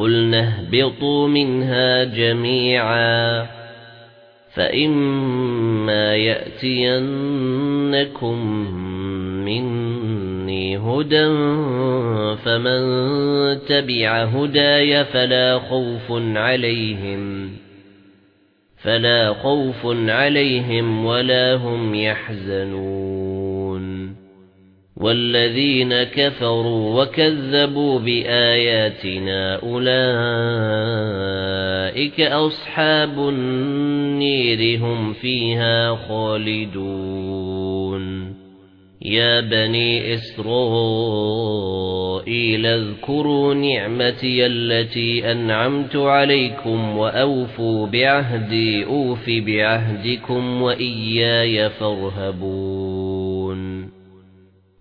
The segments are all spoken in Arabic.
قُلْنَا اهْبِطُوا مِنْهَا جَمِيعًا فَإِمَّا يَأْتِيَنَّكُم مِّنِّي هُدًى فَمَن تَبِعَ هُدَايَ فَلَا خَوْفٌ عَلَيْهِمْ فَلَا خَوْفٌ عَلَيْهِمْ وَلَا هُمْ يَحْزَنُونَ. وَالَّذِينَ كَفَرُوا وَكَذَّبُوا بِآيَاتِنَا أُولَئِكَ أَصْحَابُ النِّيرِ هُمْ فِيهَا خَالِدُونَ. يَا بَنِي إِسْرَائِيلَ اذْكُرُوا نِعْمَتِيَ الَّتِي أَنْعَمْتُ عَلَيْكُمْ وَأَوْفُوا بِعَهْدِي أُوفِ بِعَهْدِكُمْ وَإِيَّايَ فَارْهَبُونِ.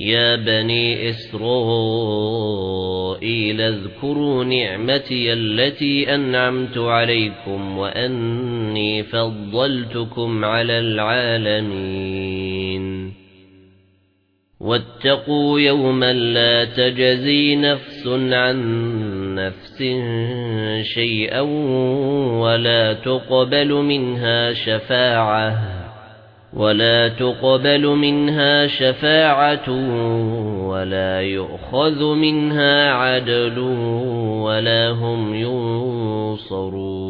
يَا بَنِي إِسْرَائِيلَ اذْكُرُوا نِعْمَتِيَ الَّتِي أَنْعَمْتُ عَلَيْكُمْ وَأَنِّي فَضَّلْتُكُمْ عَلَى الْعَالَمِينَ وَاتَّقُوا يَوْمًا لَّا تَجْزِي نَفْسٌ عَن نَّفْسٍ شَيْئًا وَلَا تُقْبَلُ مِنْهَا شَفَاعَةٌ وَلَا تُقْبَلُ مِنْهَا شَفَاعَةٌ وَلَا يُؤْخَذُ مِنْهَا عَدْلٌ وَلَا هُمْ يُنصَرُونَ